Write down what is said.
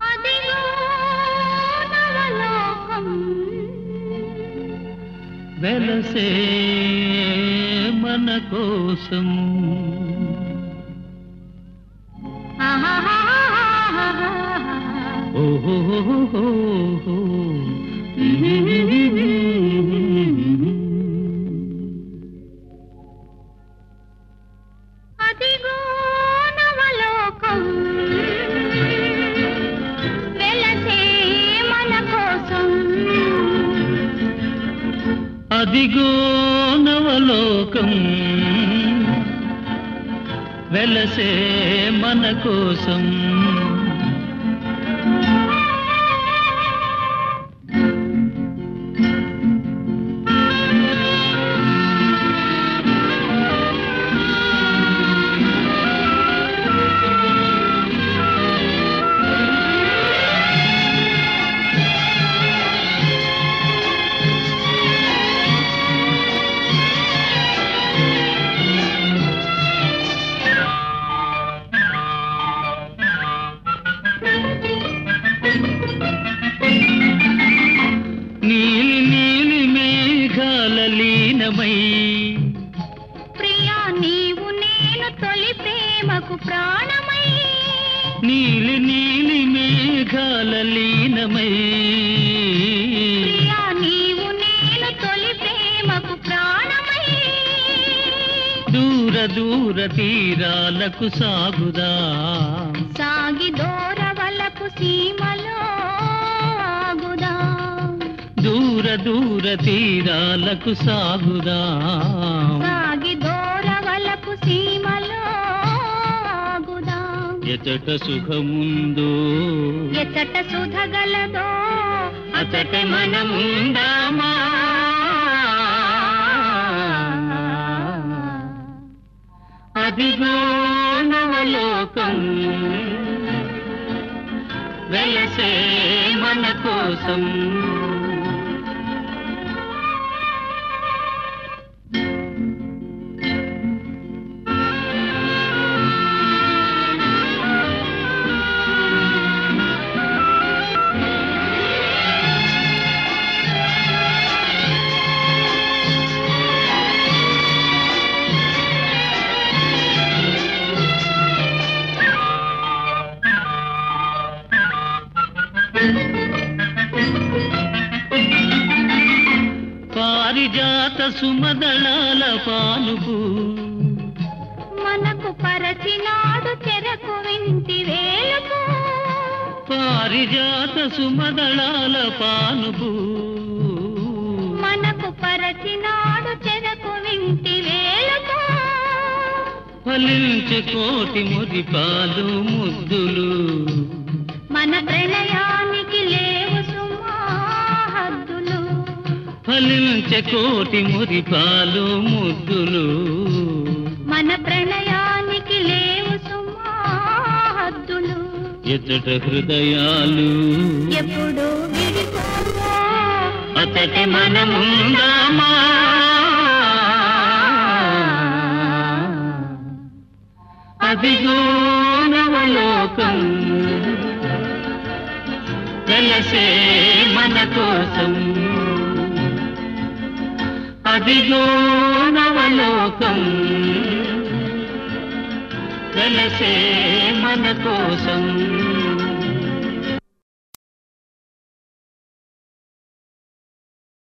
అదిగో నవలోకం వెలసే మన కోసం ఓహో అదిగో నవలోకం వెలసే మన కోసం. లీనమై ప్రియా నీవు నేను తొలి ప్రేమకు ప్రాణమై. నీలి నీలి మేఘాల లీనమై. ప్రియా నీవు నేను తొలి ప్రేమకు ప్రాణమై. దూర దూర తీరాలకు సాగుదా. దూర తీరాలకు సాగుదా? సాగి దూరవలపు సీమలో ఎచట సుఖముందో? ఎచ్చట సుధగలదో? అచట మనముందామా? అదిగో నవలోకం. వెలసే మన కోసం. పారిజాత సుమదళాల పానుపు మనకు పరచినాడు చెరకు వింటి వేలుకు. పారిజాత సుమదళాల పానుపు మనకు పరచినాడు చెరకు వింటి వేలుకు. ఫలించే కోటి మురిపాలు ముద్దులు. ఫలించే కోటి మురిపాలు ముద్దులు. మన ప్రణయానికి లేవు సుమా హద్దులు. ఎచ్చట హృదయాలు. ఎప్పుడు అతటి మనముందామా అదిగో నవలోకం వెలసే మన కోసం. అదిగో నవలోకం వెలసే మన కోసం